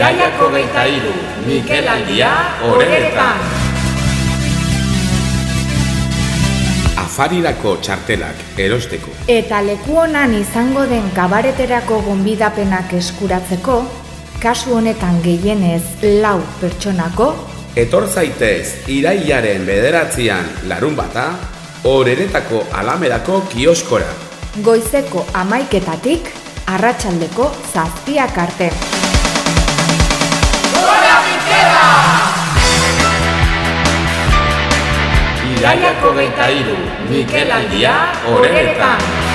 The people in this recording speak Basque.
Iraiako geita iru, Mikel Aldia, horeretan. Afarirako txartelak erosteko. Eta leku honan izango den kabareterako gonbidapenak eskuratzeko, kasu honetan gehienez lau pertsonako, Etor zaitez irailaren bederatzean larun bata, horeretako alamerako kioskora. goizeko amaiketatik, arratsaldeko zazpiak arte. Iraiako geita iru, Mikel Aldia, horeretan.